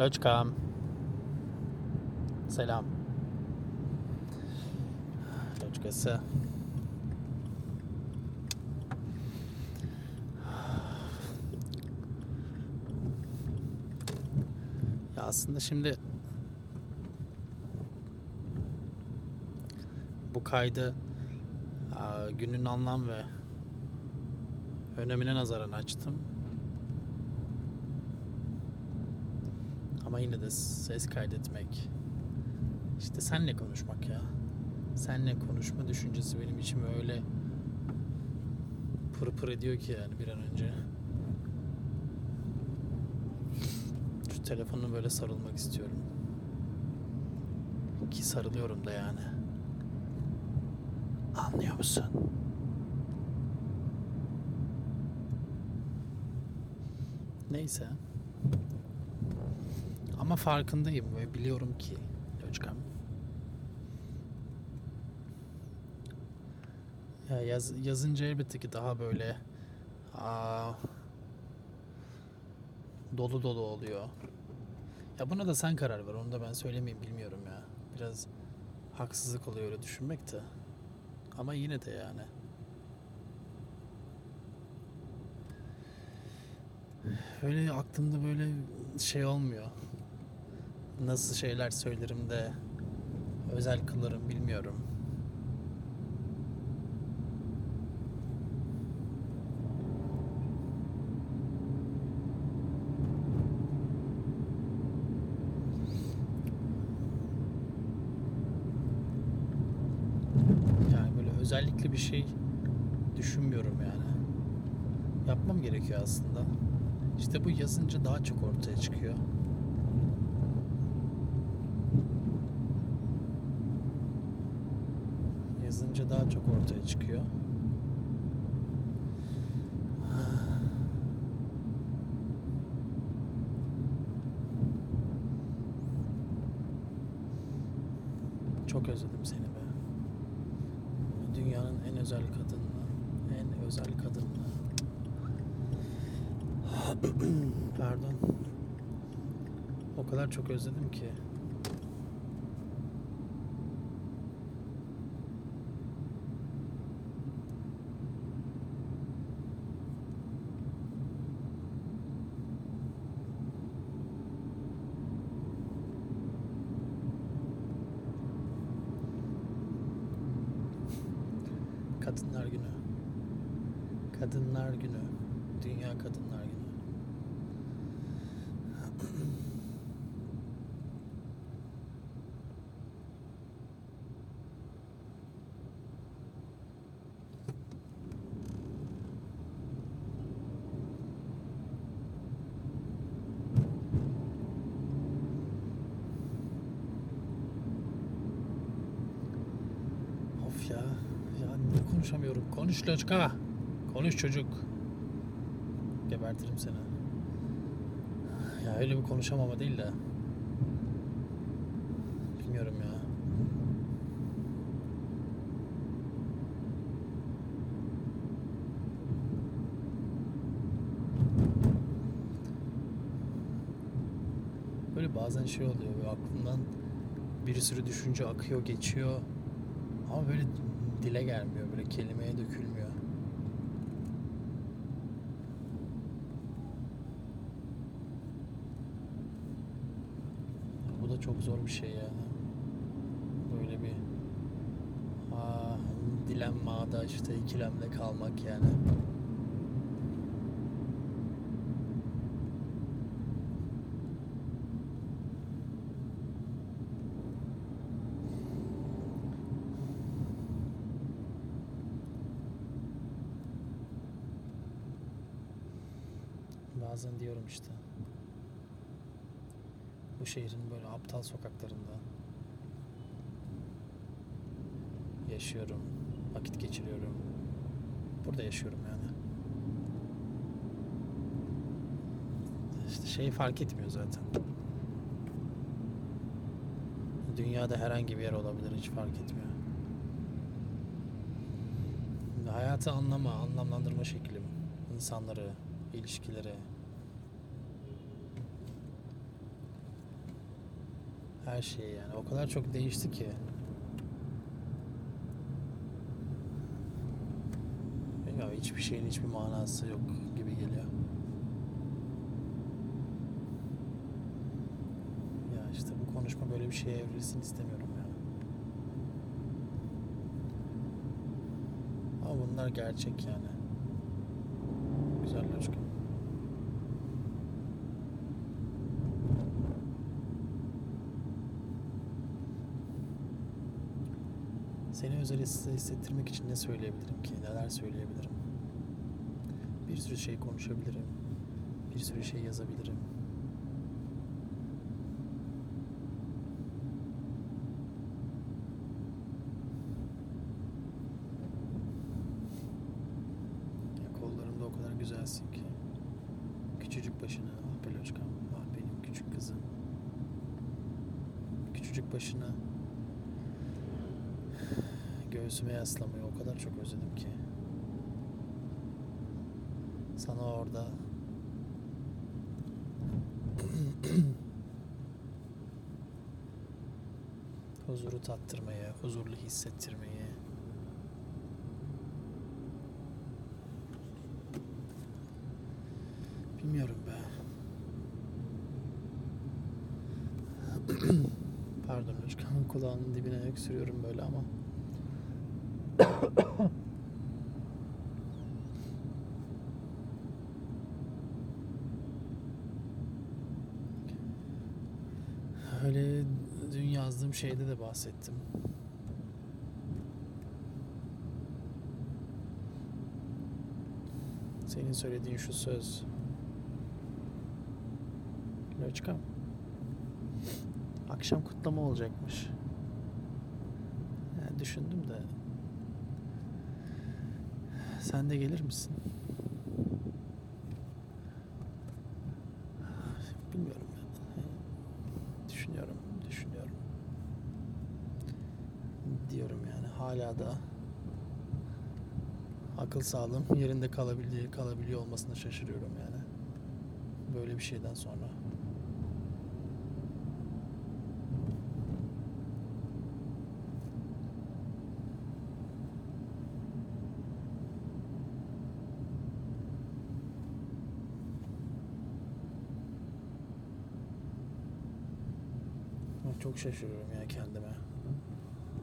Loçkam. Selam. Loçkası. Ya aslında şimdi bu kaydı günün anlam ve önemine nazaran açtım. Ama yine de ses kaydetmek. İşte senle konuşmak ya. Senle konuşma düşüncesi benim içime öyle pır pır ediyor ki yani bir an önce. Şu telefona böyle sarılmak istiyorum. Ki sarılıyorum da yani. Anlıyor musun? Neyse. Ama farkındayım ve biliyorum ki Loçkam. Ya yaz, yazınca elbette ki daha böyle aa, dolu dolu oluyor. Ya buna da sen karar ver. Onu da ben söylemeyeyim bilmiyorum ya. Biraz haksızlık oluyor öyle düşünmek de. Ama yine de yani. Öyle aklımda böyle şey olmuyor. Nasıl şeyler söylerim de özel kılarım bilmiyorum. Yani böyle özellikle bir şey düşünmüyorum yani. Yapmam gerekiyor aslında. İşte bu yazınca daha çok ortaya çıkıyor. Yazınca daha çok ortaya çıkıyor. Çok özledim seni be. Dünyanın en özel kadınını, en özel kadınını. Pardon. O kadar çok özledim ki. Kadınlar Günü. Kadınlar Günü. Dünya Kadınlar Günü. Of ya. Ya niye konuşamıyorum? Konuş Loçka. Konuş çocuk. Gebertirim seni. Ya öyle bir konuşamama değil de. Bilmiyorum ya. Böyle bazen şey oluyor böyle aklımdan bir sürü düşünce akıyor geçiyor ama böyle dile gelmiyor böyle kelimeye dökülmüyor. Bu da çok zor bir şey yani. Böyle bir aa, dilemmada işte ikilemde kalmak yani. Bazen diyorum işte. Bu şehrin böyle aptal sokaklarında yaşıyorum, vakit geçiriyorum. Burada yaşıyorum yani. İşte şey fark etmiyor zaten. Dünyada herhangi bir yer olabilir hiç fark etmiyor. Hayatı anlama, anlamlandırma şeklim, insanları, ilişkileri. Her şey yani. O kadar çok değişti ki. Ya hiçbir şeyin hiçbir manası yok gibi geliyor. Ya işte bu konuşma böyle bir şeye evrilsin istemiyorum ya. Ama bunlar gerçek yani. Güzel loçka. Seni özel his- hissettirmek için ne söyleyebilirim ki? Neler söyleyebilirim? Bir sürü şey konuşabilirim. Bir sürü şey yazabilirim. Ya kollarımda o kadar güzelsin ki. Küçücük başına, ah be loçkam, ah benim küçük kızım. Küçücük başına göğsüme yaslamayı o kadar çok özledim ki. Sana orada huzuru tattırmayı, huzurlu hissettirmeyi. Bilmiyorum be. Pardon Özkan'ın kulağının dibine öksürüyorum böyle ama. Şeyde de bahsettim. Senin söylediğin şu söz. Loçkam. Akşam kutlama olacakmış. Yani düşündüm de. Sen de gelir misin? Bilmiyorum. Düşünüyorum, düşünüyorum. Diyorum yani hala da akıl sağlığım yerinde kalabiliyor, kalabiliyor olmasına şaşırıyorum yani. Böyle bir şeyden sonra. Çok şaşırıyorum ya kendime.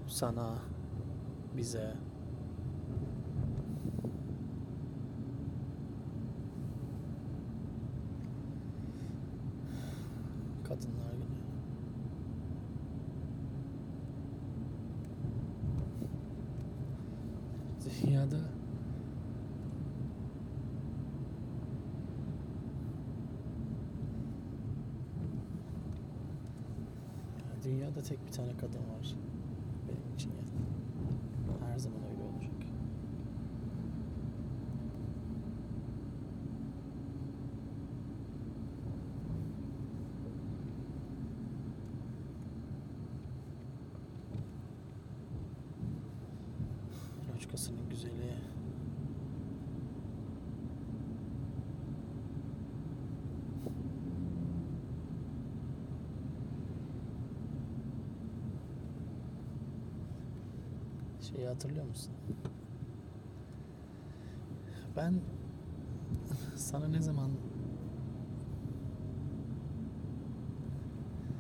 Sana, bize. Kadınlar günü. Dünyada Dünyada tek bir tane kadın var. Benim için yani. Her zaman öyle olacak. Loçkasının güzeli. Şeyi hatırlıyor musun? Ben sana ne zaman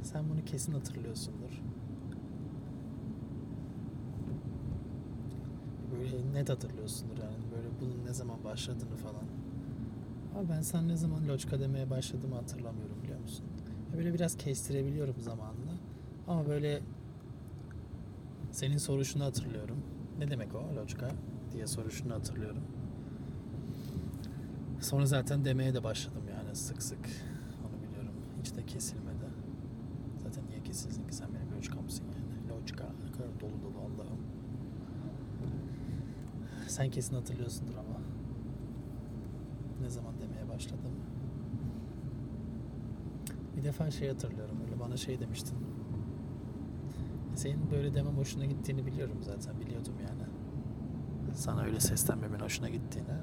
sen bunu kesin hatırlıyorsundur. Böyle net hatırlıyorsundur yani böyle bunun ne zaman başladığını falan. Ama ben sana ne zaman loçka demeye başladığımı hatırlamıyorum biliyor musun? Böyle biraz kestirebiliyorum zamanla. Ama böyle senin soruşunu hatırlıyorum. Ne demek o loçka diye soruşunu hatırlıyorum. Sonra zaten demeye de başladım yani sık sık. Onu biliyorum. Hiç de kesilmedi. Zaten niye kesilsin ki sen benim loçkamsın yani. Loçka ne kadar dolu dolu Allah'ım. Sen kesin hatırlıyorsundur ama. Ne zaman demeye başladım. Bir defa şey hatırlıyorum öyle bana şey demiştin. Senin böyle demem hoşuna gittiğini biliyorum zaten biliyordum yani. Sana öyle seslenmemin hoşuna gittiğini.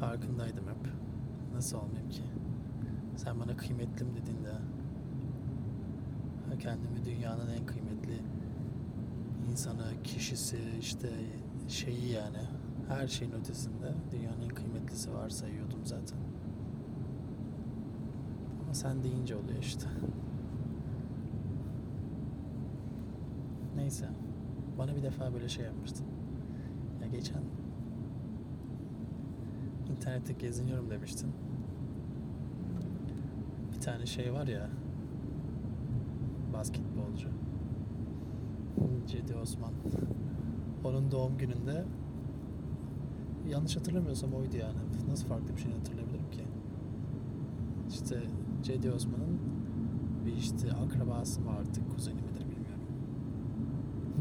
Farkındaydım hep. Nasıl olmayayım ki? Sen bana kıymetlim dediğinde kendimi dünyanın en kıymetli insanı, kişisi, işte şeyi yani her şeyin ötesinde dünyanın en kıymetlisi varsayıyordum zaten. Ama sen deyince oluyor işte. Neyse. Bana bir defa böyle şey yapmıştın. Ya geçen internette geziniyorum demiştin. Bir tane şey var ya basketbolcu. Cedi Osman. Onun doğum gününde yanlış hatırlamıyorsam oydu yani. Nasıl farklı bir şey hatırlayabilirim ki? İşte Cedi Osman'ın bir işte akrabası mı artık kuzeni bilmiyorum.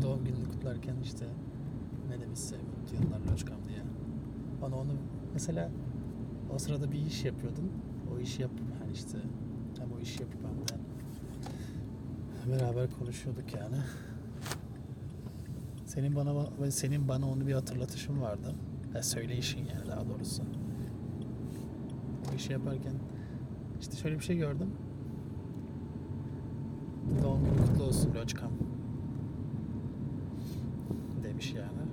Doğum gününü kutlarken işte ne demişse mutlu yıllar loçkam diye. Bana onu mesela o sırada bir iş yapıyordun. O işi yap yani işte hem o işi yapıp hem de beraber konuşuyorduk yani. Senin bana senin bana onu bir hatırlatışın vardı. Ya söyleyişin yani daha doğrusu. O işi yaparken işte şöyle bir şey gördüm. Doğum günü kutlu olsun Loçkam. Demiş yani.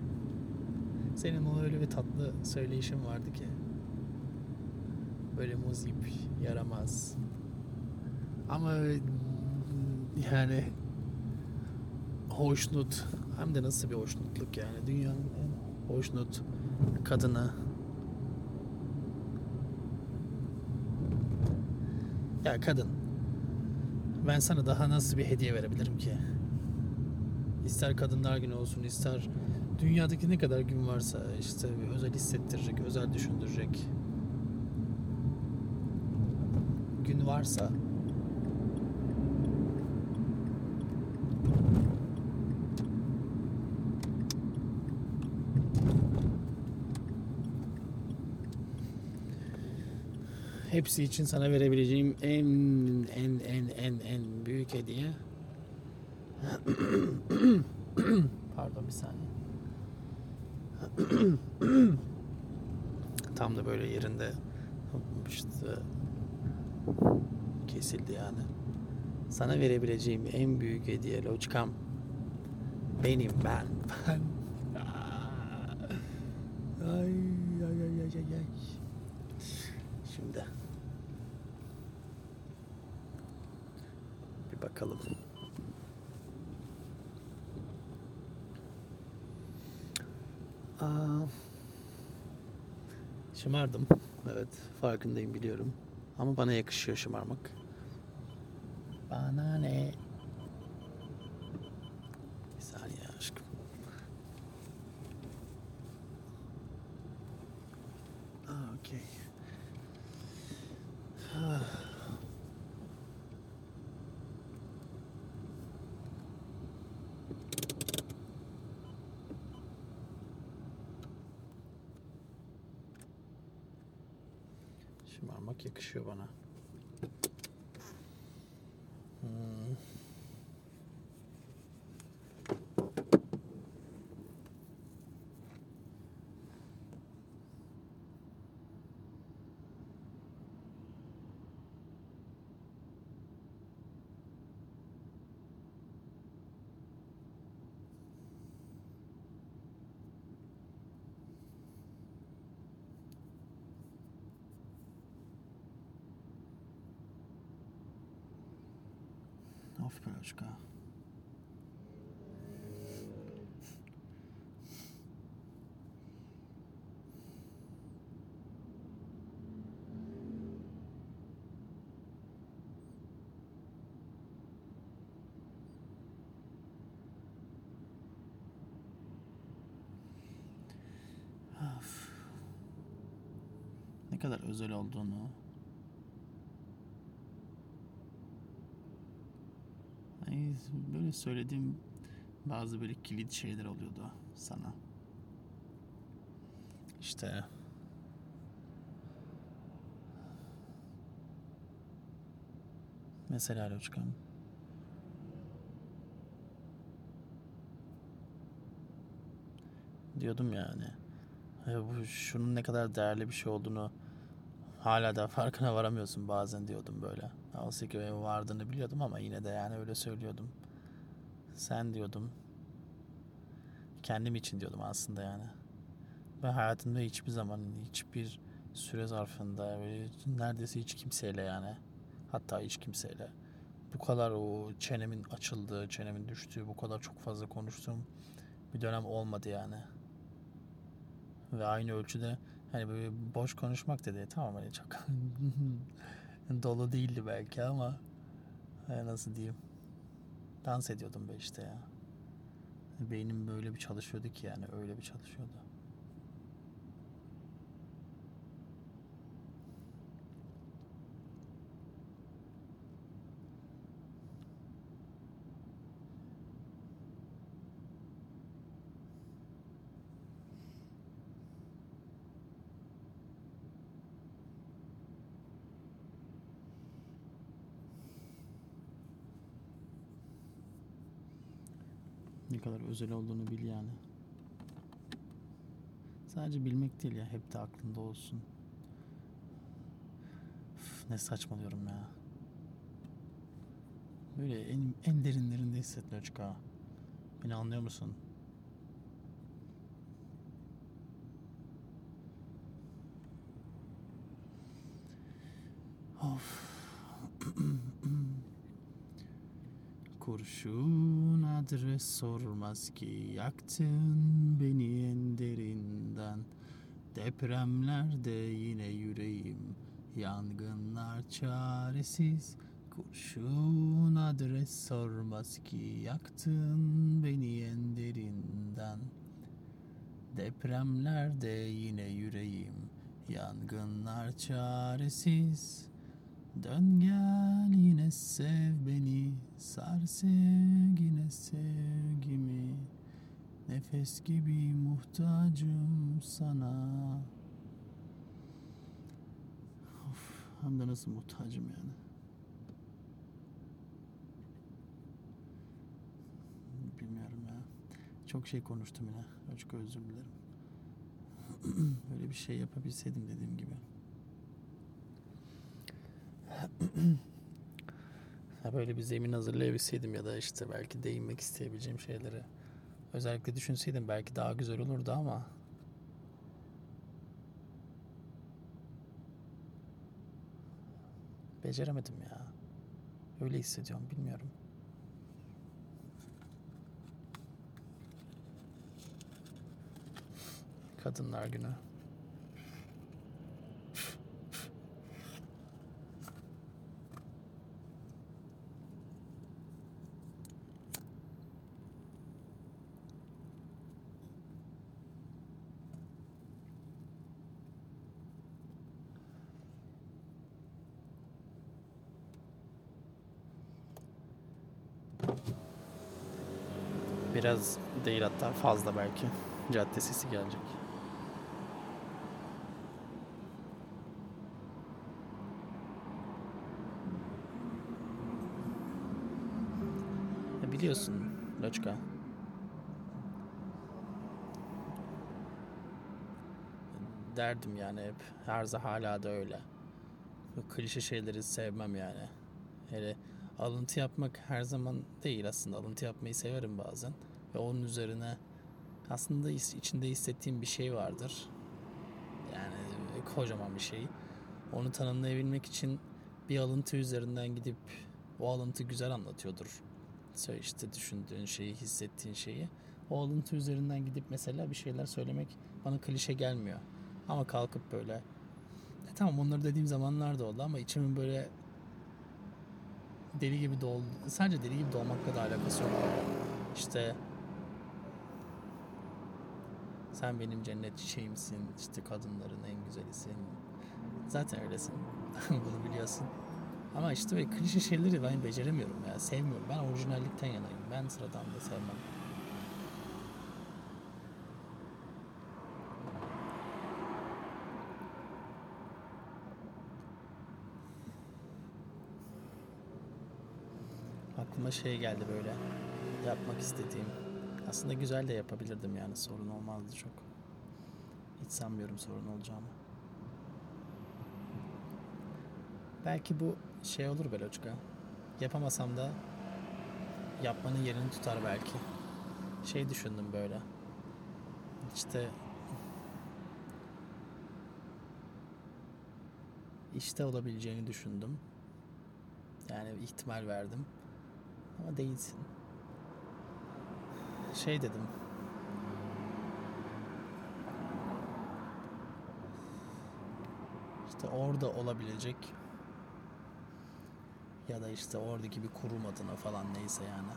Senin o öyle bir tatlı söyleyişin vardı ki. Böyle muzip, yaramaz. Ama yani hoşnut. Hem de nasıl bir hoşnutluk yani. Dünyanın en hoşnut kadını. Ya kadın. Ben sana daha nasıl bir hediye verebilirim ki? İster kadınlar günü olsun, ister dünyadaki ne kadar gün varsa işte özel hissettirecek, özel düşündürecek gün varsa hepsi için sana verebileceğim en en en en en büyük hediye. Pardon bir saniye tam da böyle yerinde işte kesildi yani. Sana verebileceğim en büyük hediye loçkam. Benim ben. Ben ay ay ay ay ay ay. Şimdi. Bir bakalım Aa, şımardım. Evet farkındayım biliyorum. Ama bana yakışıyor şımarmak. Bana ne bir saniye aşkım Aa, okey Ah. Şımarmak yakışıyor bana. Hmm. Of. Ne kadar özel olduğunu Ay, böyle söylediğim bazı böyle kilit şeyler oluyordu sana. İşte mesela Loçkam. Diyordum yani. "Ya Bu şunun ne kadar değerli bir şey olduğunu Hala da farkına varamıyorsun bazen diyordum böyle. Oysa ki vardığını biliyordum ama yine de yani öyle söylüyordum. Sen diyordum. Kendim için diyordum aslında yani. Ben hayatımda hiçbir zaman hiçbir süre zarfında neredeyse hiç kimseyle yani hatta hiç kimseyle bu kadar o çenemin açıldığı, çenemin düştüğü, bu kadar çok fazla konuştuğum bir dönem olmadı yani. Ve aynı ölçüde hani böyle boş konuşmak dedi tamam hani çok dolu değildi belki ama e, nasıl diyeyim dans ediyordum be işte ya. Beynim böyle bir çalışıyordu ki yani öyle bir çalışıyordu. Ne kadar özel olduğunu bil yani. Sadece bilmek değil ya hep de aklında olsun. Üf, ne saçmalıyorum ya. Böyle en, en derinlerinde hisset Loçka. Beni anlıyor musun? Of. Kurşun adres sormaz ki. Yaktın beni en derinden. Depremlerde yine yüreğim. Yangınlar çaresiz. Kurşun adres sormaz ki. Yaktın beni en derinden. Depremlerde yine yüreğim. Yangınlar çaresiz Dön gel yine sev beni Sar sevgine sevgimi. Nefes gibi muhtacım sana. Of, hem de nasıl muhtacım yani. Bilmiyorum ya. Çok şey konuştum yine. Çok özür dilerim. Böyle bir şey yapabilseydim dediğim gibi böyle bir zemin hazırlayabilseydim ya da işte belki değinmek isteyebileceğim şeyleri özellikle düşünseydim belki daha güzel olurdu ama beceremedim ya. Öyle hissediyorum bilmiyorum. Kadınlar Günü. Biraz değil hatta fazla belki. Cadde sesi gelecek. Biliyorsun Loçka. Derdim yani hep. Her hala da öyle. Klişe şeyleri sevmem yani. Hele alıntı yapmak her zaman değil aslında. Alıntı yapmayı severim bazen. Ve onun üzerine aslında içinde hissettiğim bir şey vardır. Yani kocaman bir şey. Onu tanımlayabilmek için bir alıntı üzerinden gidip o alıntı güzel anlatıyordur. İşte düşündüğün şeyi, hissettiğin şeyi. O alıntı üzerinden gidip mesela bir şeyler söylemek bana klişe gelmiyor. Ama kalkıp böyle e tamam onları dediğim zamanlar da oldu ama içimin böyle deli gibi doldu. Sadece deli gibi dolmakla da alakası yok. İşte sen benim cennet çiçeğimsin, işte kadınların en güzelisin. Zaten öylesin. Bunu biliyorsun. Ama işte böyle klişe şeyleri ben beceremiyorum ya. Sevmiyorum. Ben orijinallikten yanayım. Ben sıradan da sevmem. Aklıma şey geldi böyle. Yapmak istediğim. Aslında güzel de yapabilirdim yani. Sorun olmazdı çok. Hiç sanmıyorum sorun olacağını. Belki bu şey olur Beloçka. Yapamasam da yapmanın yerini tutar belki. Şey düşündüm böyle. İşte işte olabileceğini düşündüm. Yani ihtimal verdim. Ama değilsin. Şey dedim. İşte orada olabilecek ya da işte oradaki bir kurum adına falan neyse yani.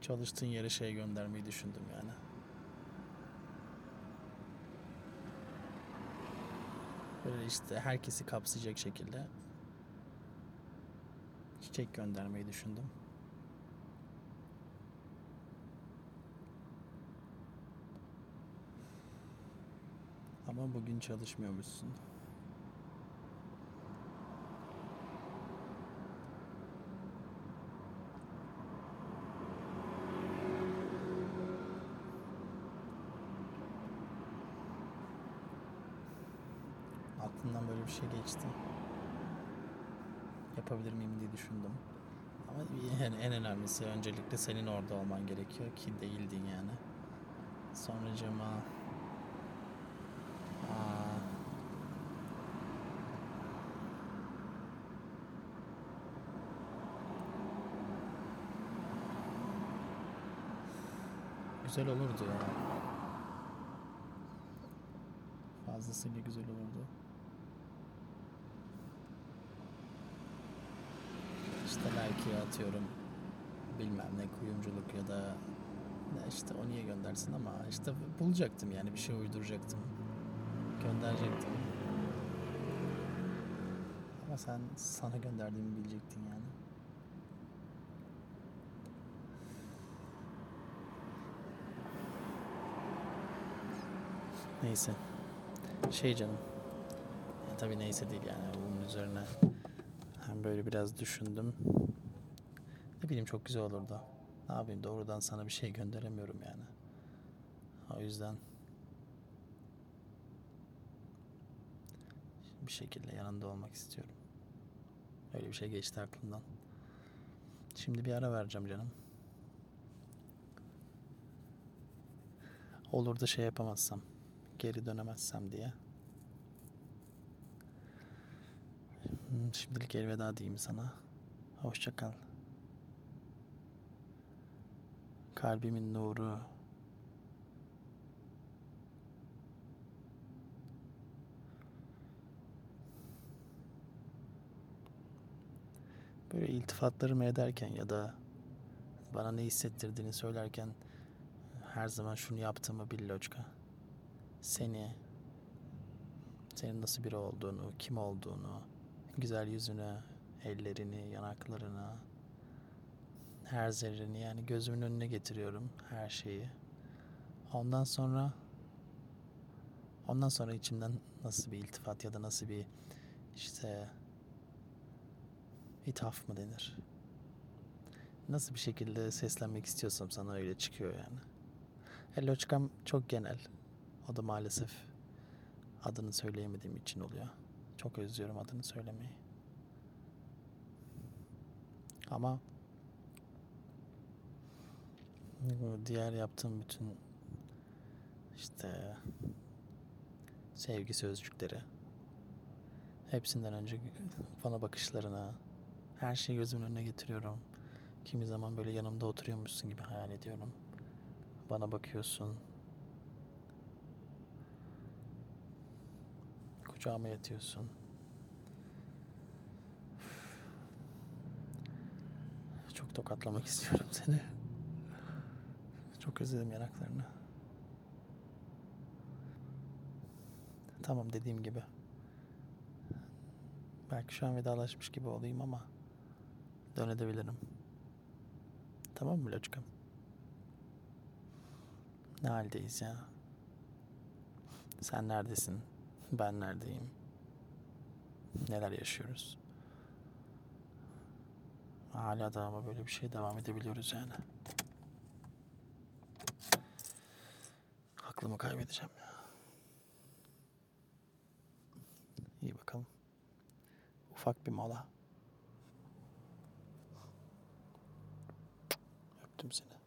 Çalıştığın yere şey göndermeyi düşündüm yani. Böyle işte herkesi kapsayacak şekilde çiçek göndermeyi düşündüm. Ama bugün çalışmıyormuşsun. Aklımdan böyle bir şey geçti. Yapabilir miyim diye düşündüm. Ama yani en önemlisi öncelikle senin orada olman gerekiyor ki değildin yani. Sonracığıma Aa. Güzel olurdu ya. Fazlasıyla güzel olurdu. İşte belki atıyorum bilmem ne kuyumculuk ya da işte o niye göndersin ama işte bulacaktım yani bir şey uyduracaktım gönderecektim. Ama sen sana gönderdiğimi bilecektin yani. Neyse. Şey canım. Ya tabii neyse değil yani bunun üzerine böyle biraz düşündüm. Ne bileyim çok güzel olurdu. Ne yapayım doğrudan sana bir şey gönderemiyorum yani. O yüzden bir şekilde yanında olmak istiyorum. Öyle bir şey geçti aklımdan. Şimdi bir ara vereceğim canım. Olur da şey yapamazsam, geri dönemezsem diye. Hmm, Şimdilik elveda diyeyim sana. Hoşça kal. Kalbimin nuru. Böyle iltifatlarımı ederken ya da bana ne hissettirdiğini söylerken her zaman şunu yaptığımı bil Loçka. Seni, senin nasıl biri olduğunu, kim olduğunu, güzel yüzünü, ellerini, yanaklarını, her zerreni yani gözümün önüne getiriyorum her şeyi. Ondan sonra ondan sonra içimden nasıl bir iltifat ya da nasıl bir işte ithaf mı denir? Nasıl bir şekilde seslenmek istiyorsam sana öyle çıkıyor yani. Helloçkam çok genel. O da maalesef adını söyleyemediğim için oluyor. Çok özlüyorum adını söylemeyi. Ama diğer yaptığım bütün işte sevgi sözcükleri hepsinden önce bana bakışlarına her şeyi gözümün önüne getiriyorum. Kimi zaman böyle yanımda oturuyormuşsun gibi hayal ediyorum. Bana bakıyorsun. Kucağıma yatıyorsun. Çok tokatlamak istiyorum seni. Çok özledim yanaklarını. Tamam dediğim gibi. Belki şu an vedalaşmış gibi olayım ama dönebilirim. Tamam mı Loçkam? Ne haldeyiz ya? Sen neredesin? Ben neredeyim? Neler yaşıyoruz? Hala da ama böyle bir şey devam edebiliyoruz yani. aklımı kaybedeceğim ya. İyi bakalım. Ufak bir mola. Öptüm seni.